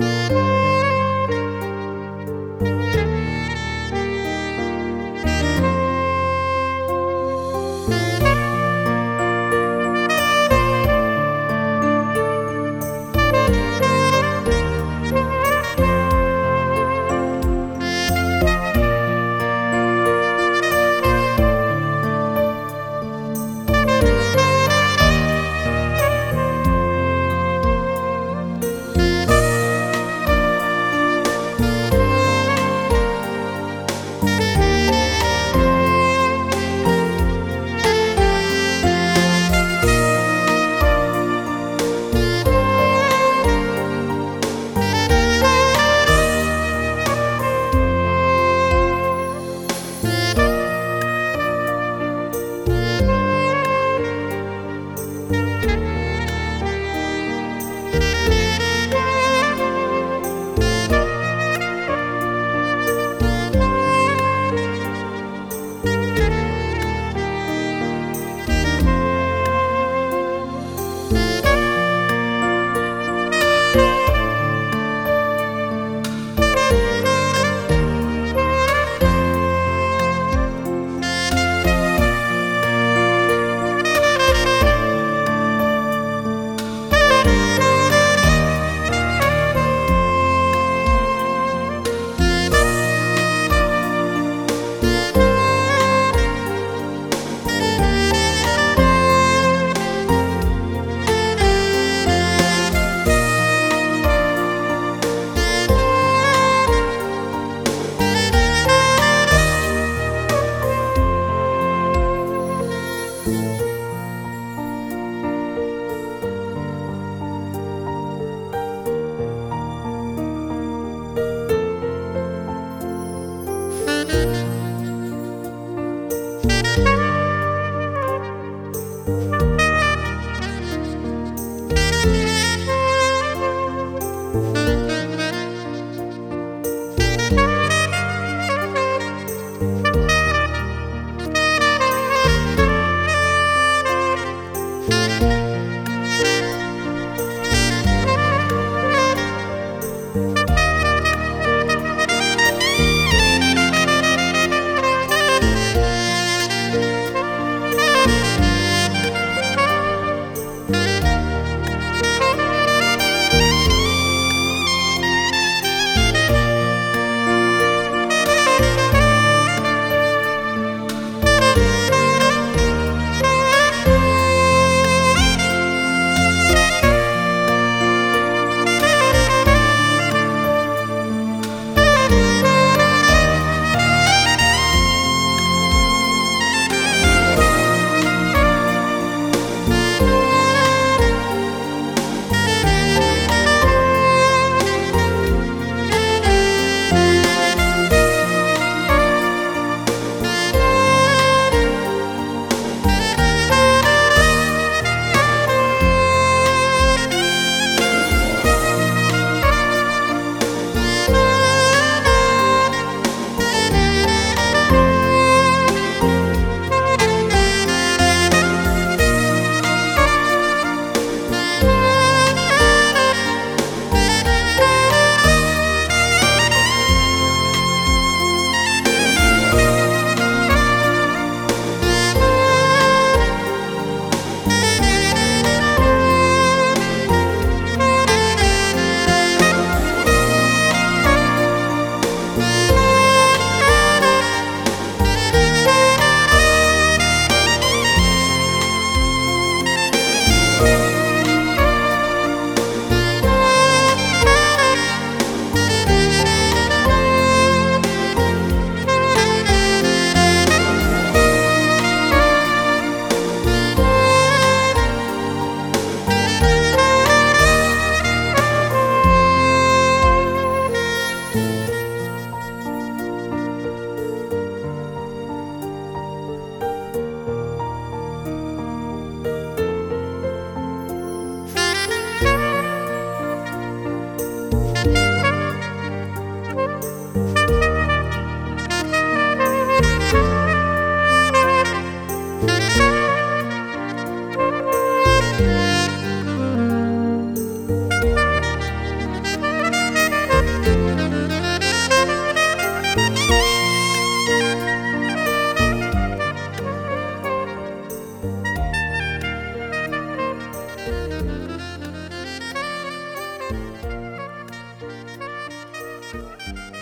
Música Música